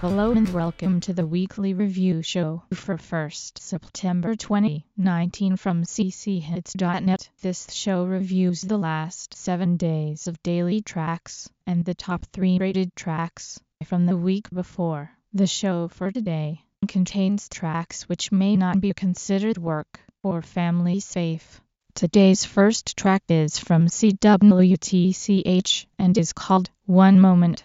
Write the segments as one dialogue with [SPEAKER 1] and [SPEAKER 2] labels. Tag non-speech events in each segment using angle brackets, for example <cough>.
[SPEAKER 1] Hello and welcome to the weekly review show for 1st September 2019 from cchits.net. This show reviews the last 7 days of daily tracks and the top 3 rated tracks from the week before. The show for today contains tracks which may not be considered work or family safe. Today's first track is from CWTCH and is called One Moment.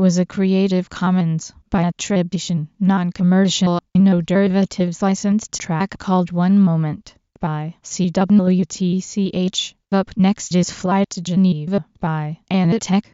[SPEAKER 2] Was a Creative Commons by attribution, non-commercial, no derivatives licensed track called One Moment by CWTCH. Up next is Flight to Geneva by Anatech.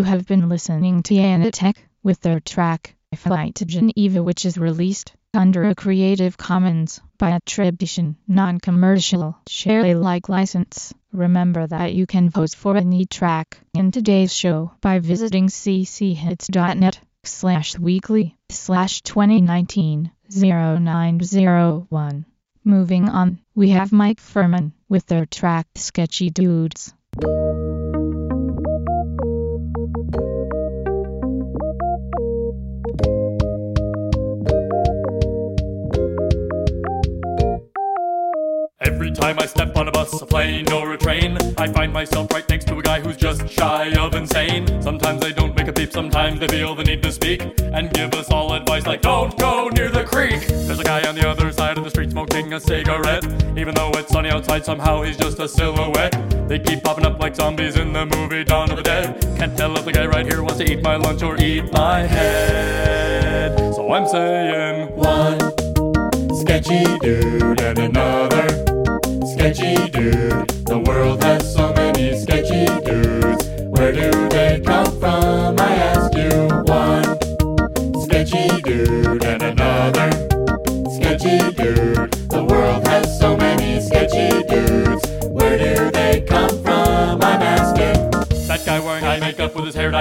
[SPEAKER 2] You have been listening to Anatech with their track Flight to Geneva which is released under a Creative Commons by attribution, non-commercial, share Alike license. Remember that you can vote for any track in today's show by visiting cchits.net slash weekly slash 2019 0901. Moving on, we have Mike Furman with their track Sketchy Dudes.
[SPEAKER 3] Time I step on a bus, a plane, or a train, I find myself right next to a guy who's just shy of insane. Sometimes they don't make a peep, sometimes they feel the need to speak and give us all advice like, don't go near the creek. There's a guy on the other side of the street smoking a cigarette. Even though it's sunny outside, somehow he's just a silhouette. They keep popping up like zombies in the movie Dawn of the Dead. Can't tell if the guy right here wants to eat my lunch or eat my head. So I'm saying,
[SPEAKER 4] One sketchy dude and another sketchy dude. The world has so many sketchy dudes. Where do they come from? I ask you. One sketchy dude and another sketchy dude.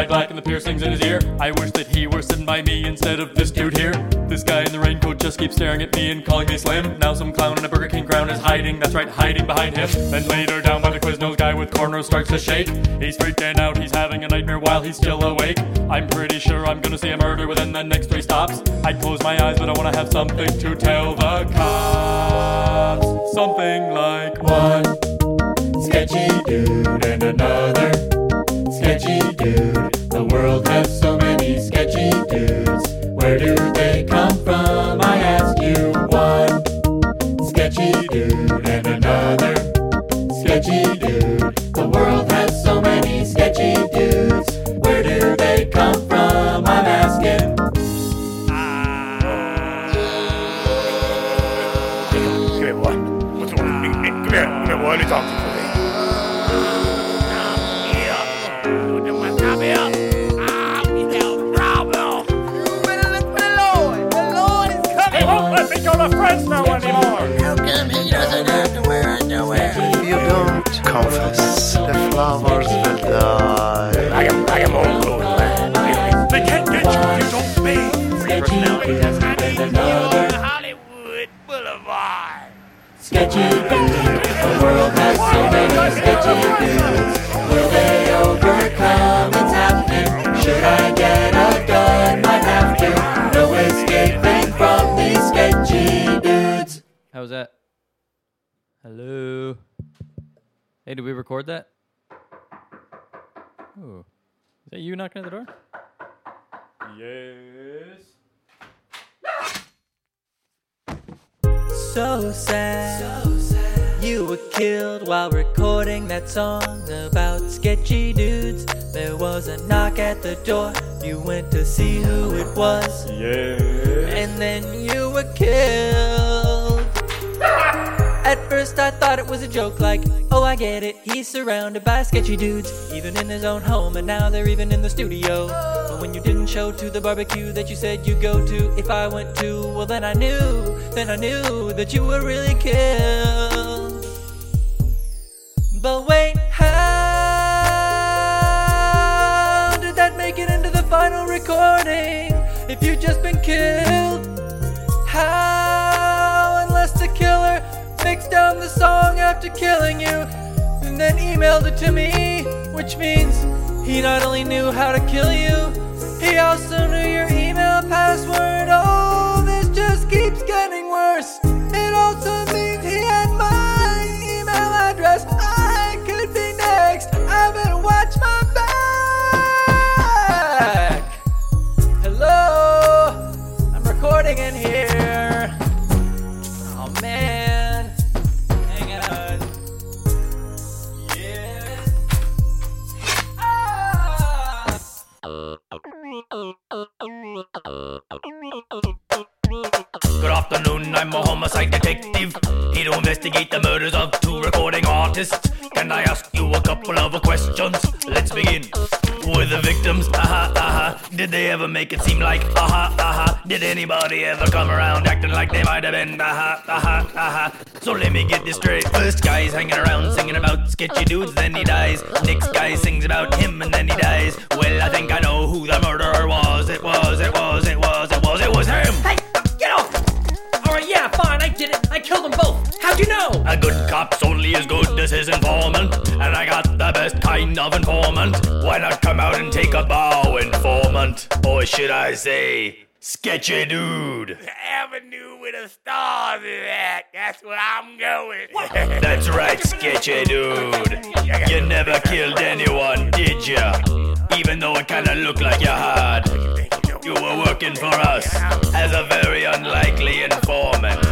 [SPEAKER 3] Black and the piercings in his ear. I wish that he were sitting by me instead of this dude here. This guy in the raincoat just keeps staring at me and calling me slim. Now some clown in a Burger King crown is hiding, that's right, hiding behind him. Then later down by the Quiznos guy with cornrows starts to shake. He's freaking out, he's having a nightmare while he's still awake. I'm pretty sure I'm gonna see a murder within the next three stops. I close my eyes, but I wanna have something to tell the cops. Something like
[SPEAKER 4] One sketchy dude and another sketchy world. Has so They
[SPEAKER 5] can't get you if you don't bathe.
[SPEAKER 4] Sketchy dude and another
[SPEAKER 5] Hollywood Boulevard.
[SPEAKER 4] sketchy dude. The world has so many sketchy dudes. Will they overcome? It's happening. Should I get a gun? Might have to. No escaping from these sketchy dudes.
[SPEAKER 3] How's that? Hello. Hey, did we record that? Oh, is that you knocking at the door? Yes.
[SPEAKER 6] So sad. so sad. You were killed while recording that song about sketchy dudes. There was a knock at the door. You went to see who it was. Yeah. And then you were killed. At first, I thought it was a joke, like, oh, I get it. He's surrounded by sketchy dudes, even in his own home, and now they're even in the studio. When you didn't show to the barbecue that you said you'd go to, if I went to, well, then I knew, then I knew that you were really killed. But wait, how did that make it into the final recording? If you just been killed, how, unless the killer mixed down the song after killing you and then emailed it to me, which means he not only knew how to kill you, he also knew your email password. Oh, this just keeps getting worse. It also
[SPEAKER 7] Good afternoon, I'm a homicide detective. Here to investigate the murders of two recording artists. Can I ask you a couple of questions? Let's begin. With the victims, aha, aha. Did they ever make it seem like, aha, aha? Did anybody ever come around acting like they might have been, aha, aha, aha? So let me get this straight. First guy's hanging around singing about sketchy dudes, then he dies. Next guy sings about him and then he dies. Well, I think I know who the murderer was, him.
[SPEAKER 8] Hey, get off! Alright, yeah, fine, I did it. I killed them both. How'd you know?
[SPEAKER 7] A good cop's only as good as his informant, and I got the best kind of informant. Why not come out and take a bow, informant? Or should I say, sketchy dude?
[SPEAKER 5] Avenue with a stars in that. That's where I'm going. <laughs>
[SPEAKER 7] That's right, sketchy dude. You never killed anyone, did ya? Even though it kinda looked like you had. You were working for us as a very unlikely informant.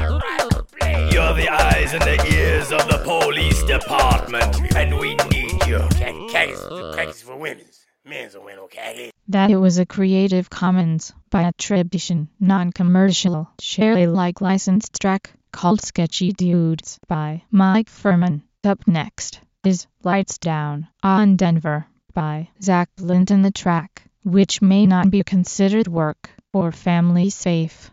[SPEAKER 7] You're the eyes and the ears of the police department, and we need you.
[SPEAKER 5] Khakis, khakis for women's. Men's will win, okay?
[SPEAKER 2] That it was a Creative Commons by attribution, non-commercial, share Alike licensed track called Sketchy Dudes by Mike Furman. Up next is Lights Down on Denver by Zach Linton the track, which may not be considered work or family safe.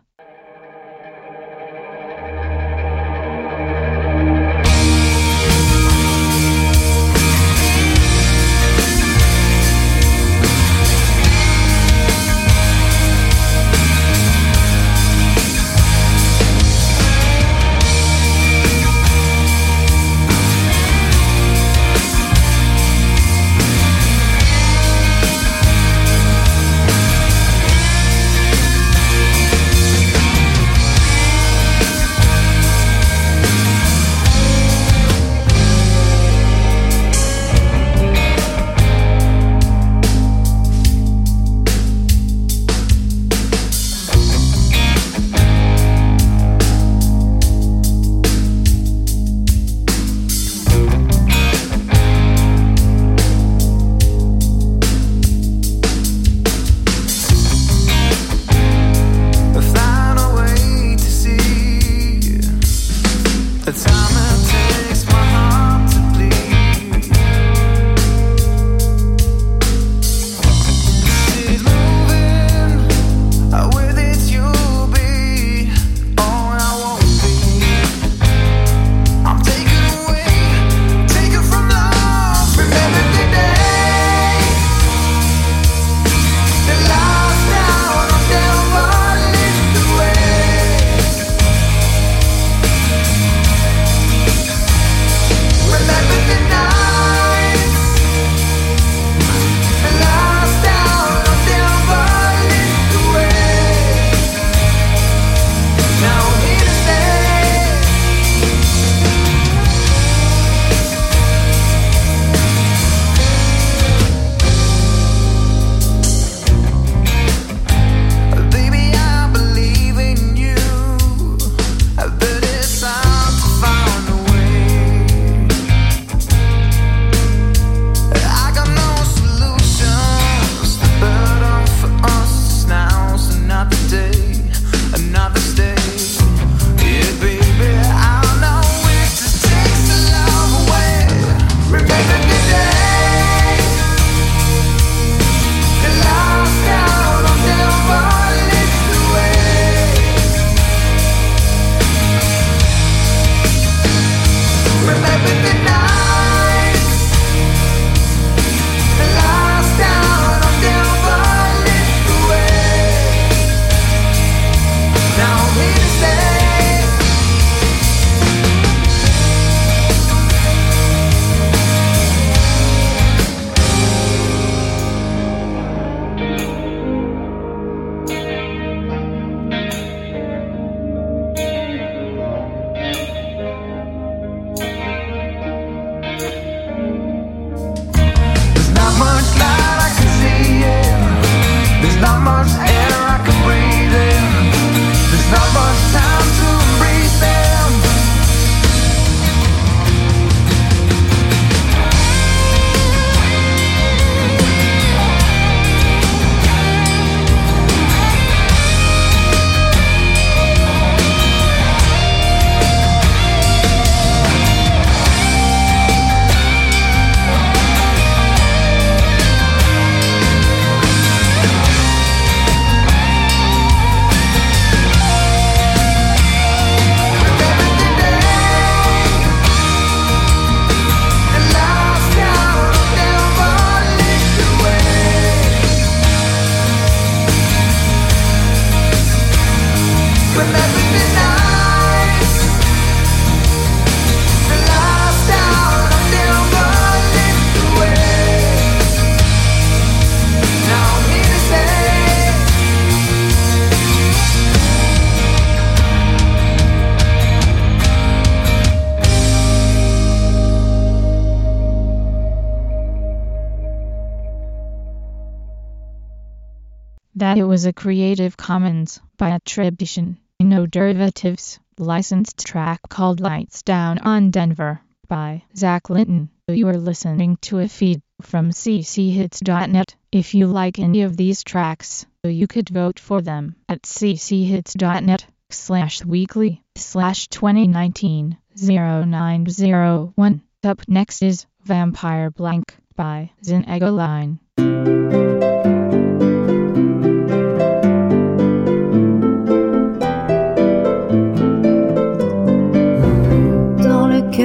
[SPEAKER 2] That it was a Creative Commons by attribution, no derivatives, licensed track called Lights Down on Denver by Zach Linton. You are listening to a feed from cchits.net. If you like any of these tracks, you could vote for them at cchits.net slash weekly slash 2019 0901. Up next is Vampire Blanc by Line.
[SPEAKER 9] Dans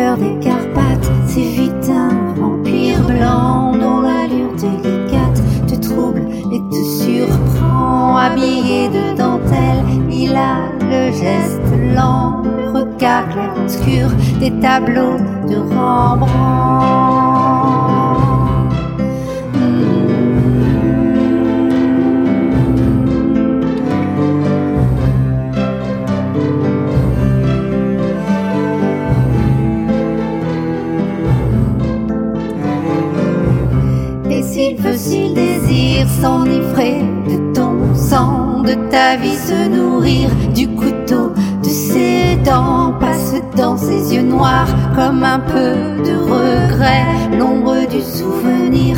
[SPEAKER 9] des Carpates, c'est vite un vampire blanc dont l'allure délicate te trouble et te surprend. Habillé de dentelle, il a le geste lent, le regard clair obscur des tableaux de Rembrandt. S'il veut, s'il désire s'enivrer de ton sang, de ta vie se nourrir du couteau de ses dents, passe dans ses yeux noirs comme un peu de regret, l'ombre du souvenir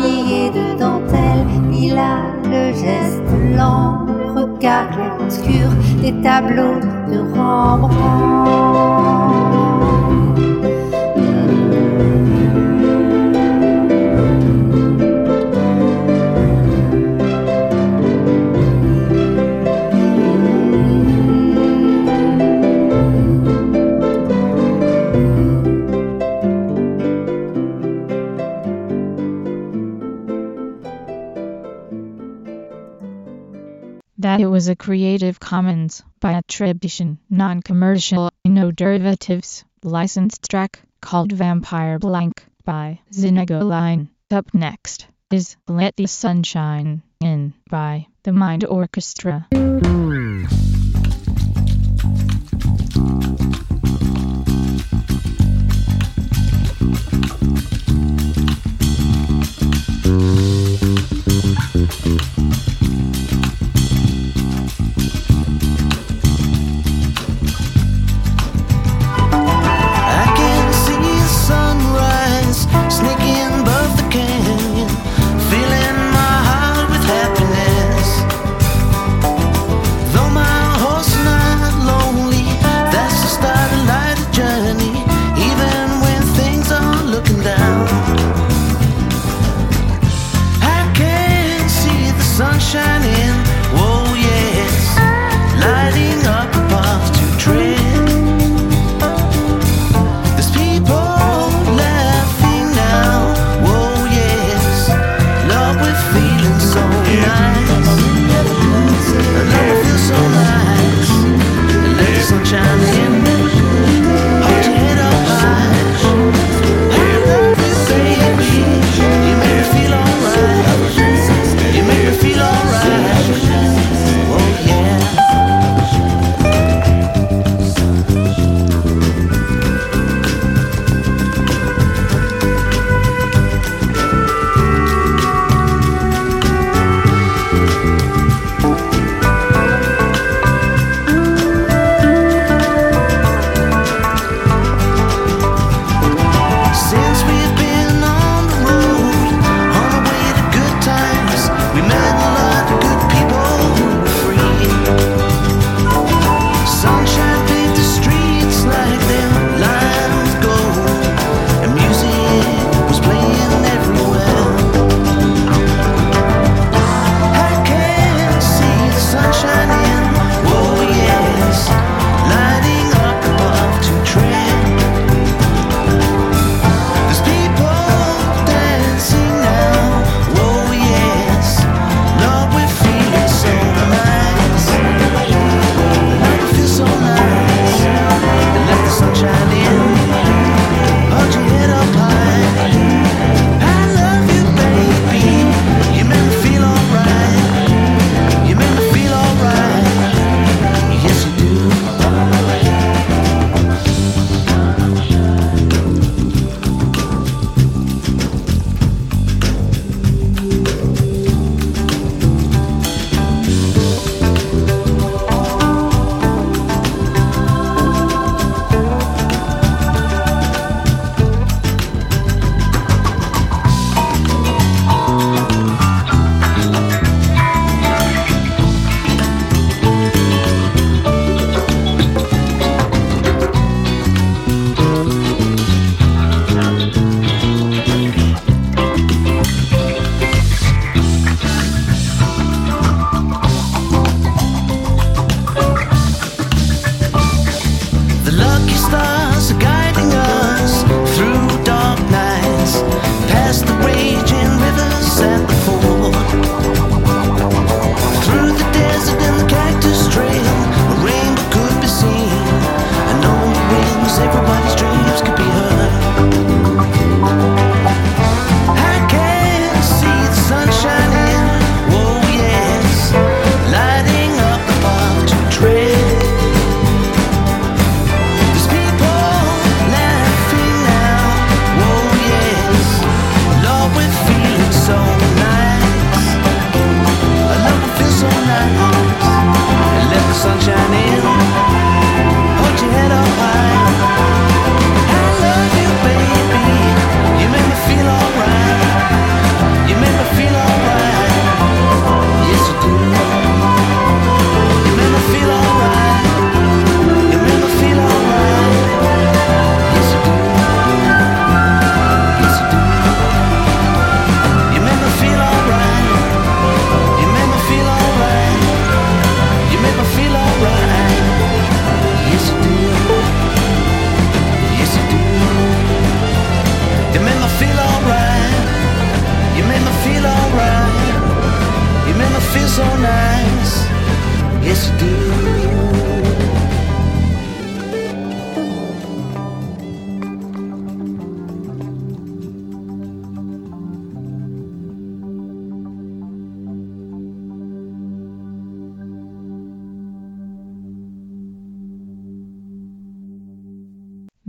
[SPEAKER 9] De dentelle, il a le geste lent, le regard obscur des tableaux de Rembrandt.
[SPEAKER 2] That it was a Creative Commons by attribution, non-commercial, no derivatives, licensed track called Vampire Blanc by Line. Up next is Let the Sunshine In by The Mind Orchestra.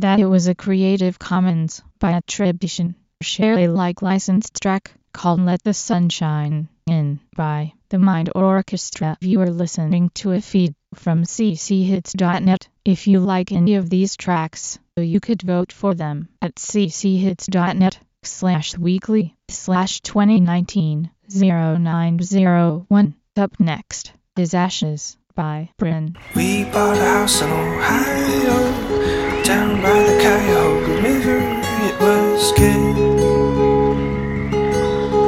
[SPEAKER 2] That it was a Creative Commons by attribution, share Alike licensed track called Let the Sunshine In by The Mind Orchestra. You are listening to a feed from cchits.net. If you like any of these tracks, you could vote for them at cchits.net slash weekly slash 2019 0901. Up next is Ashes by Bryn.
[SPEAKER 10] We bought a house in Ohio, down by the Cuyahoga River. It was good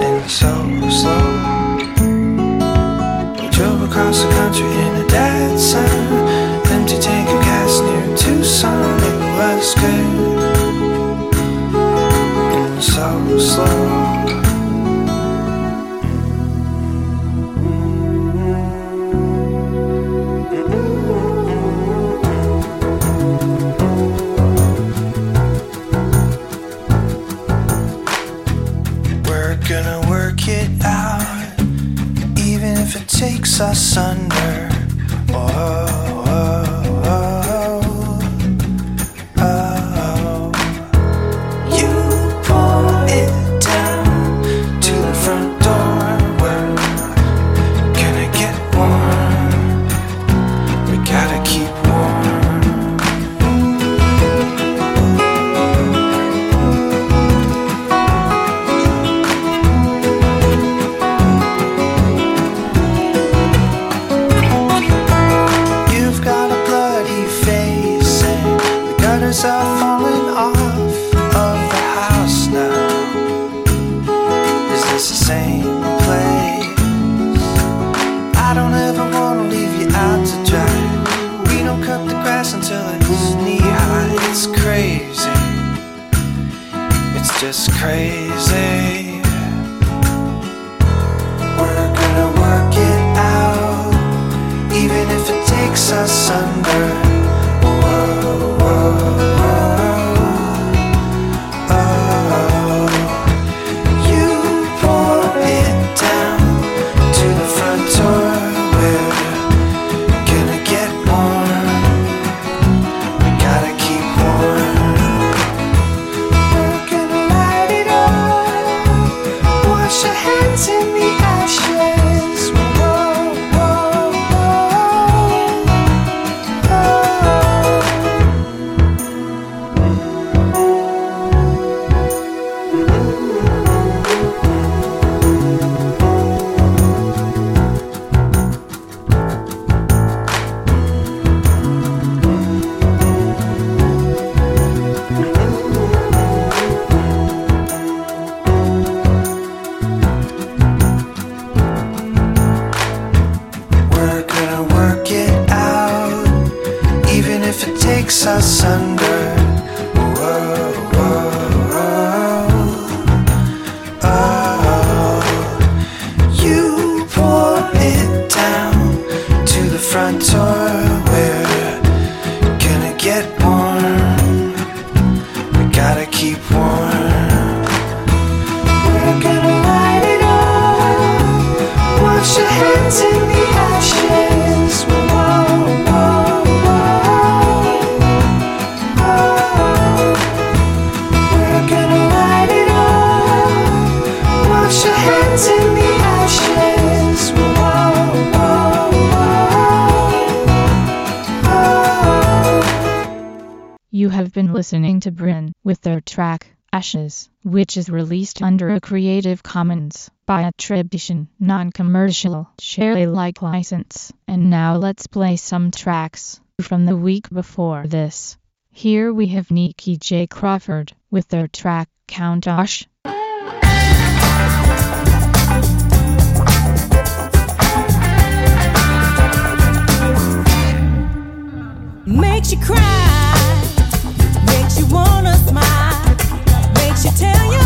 [SPEAKER 10] and so slow. We drove across the country in a dead sun, empty tank of gas near Tucson. It was good and so slow. Takes us under. You
[SPEAKER 2] have been listening to Bryn with their track Ashes, which is released under a Creative Commons by attribution, non-commercial, share Alike license. And now let's play some tracks from the week before this. Here we have Nikki J. Crawford with their track Count Countach.
[SPEAKER 11] Makes you cry, you tell your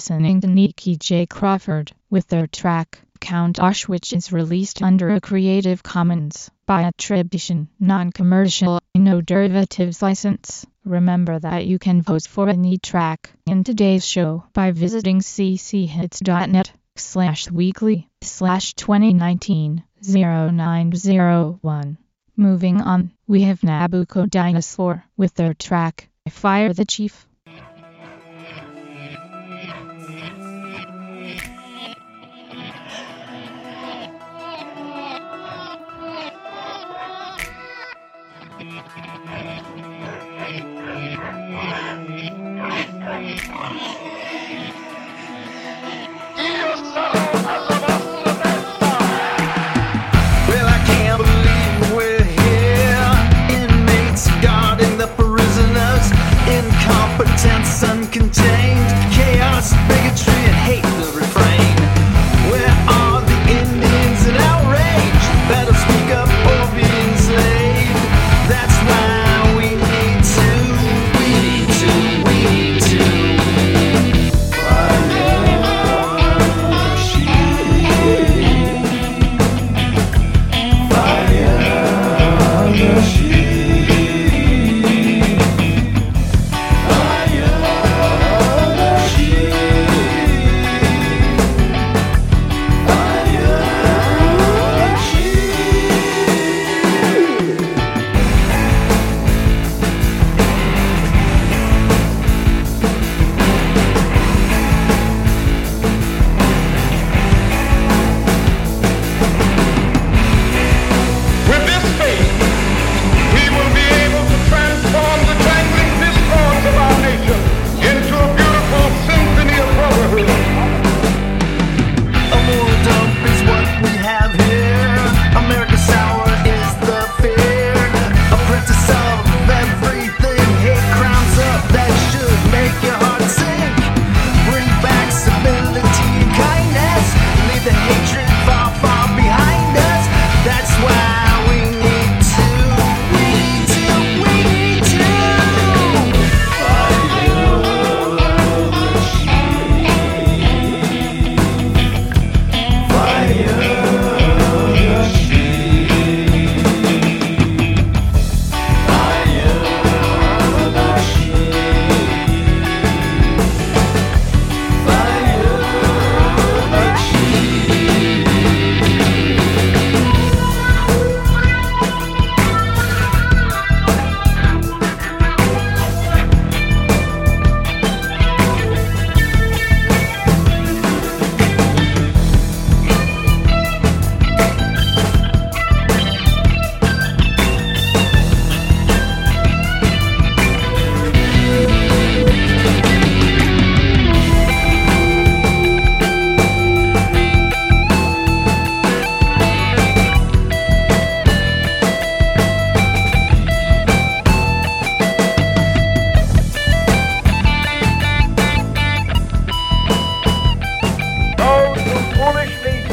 [SPEAKER 2] listening to Nikki J. Crawford with their track Count Osh which is released under a Creative Commons by attribution, non-commercial, no derivatives license. Remember that you can vote for any track in today's show by visiting cchits.net slash weekly slash 2019 0901. Moving on, we have Nabucco Dinosaur with their track Fire the Chief.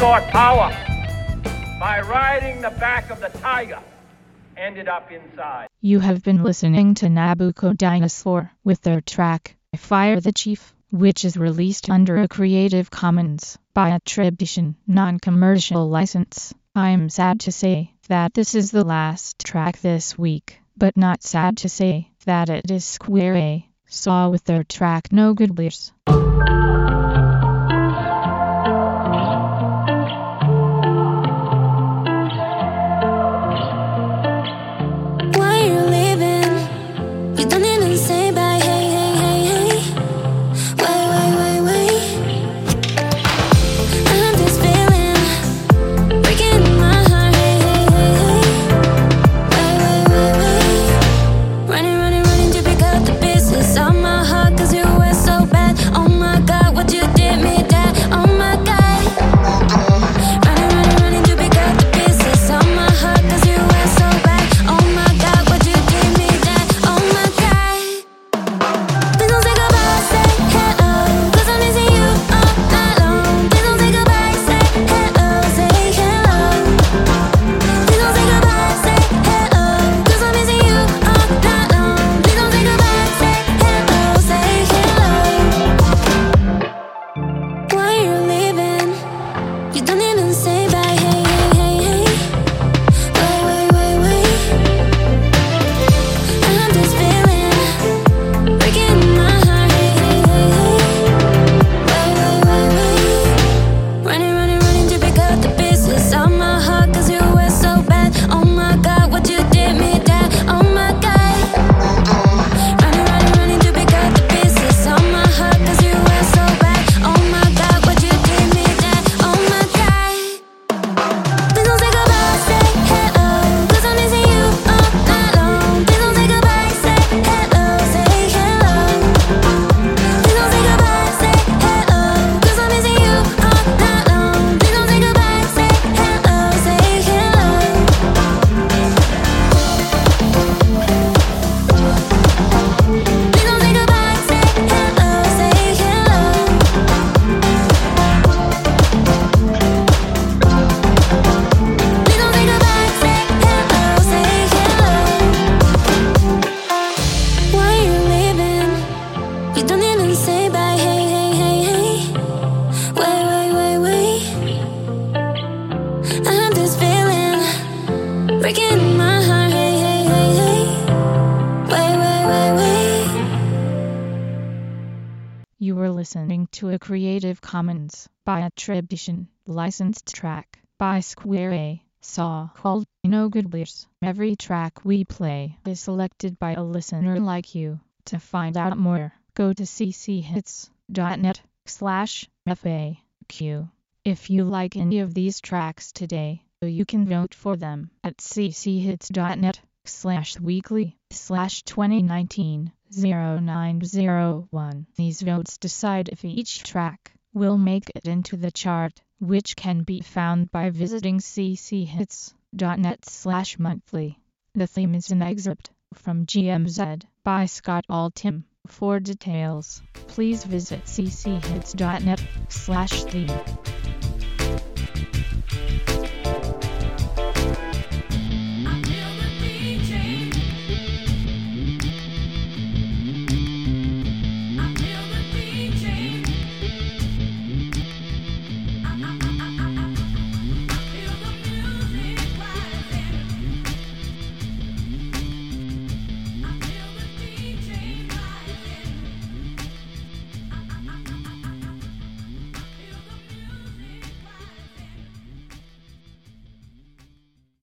[SPEAKER 12] By riding the back of the tiger, ended up inside.
[SPEAKER 13] You have been listening to Nabucco Dinosaur with their track Fire the Chief, which is released under a Creative Commons by attribution, non-commercial license. I'm sad to say that this is the last track this week, but not sad to say that it is Square A, Saw with their track No Good Beers. Listening to a Creative Commons by attribution licensed track by Square A, Saw called No Good Beers. Every track we play is selected by a listener like you. To find out more, go to cchits.net slash FAQ. If you like any of these tracks today, you can vote for them at cchits.net slash weekly slash 2019 0901. These votes decide if each track will make it into the chart, which can be found by visiting cchits.net slash monthly. The theme is an excerpt from GMZ by Scott Altham. For details, please visit cchits.net slash theme.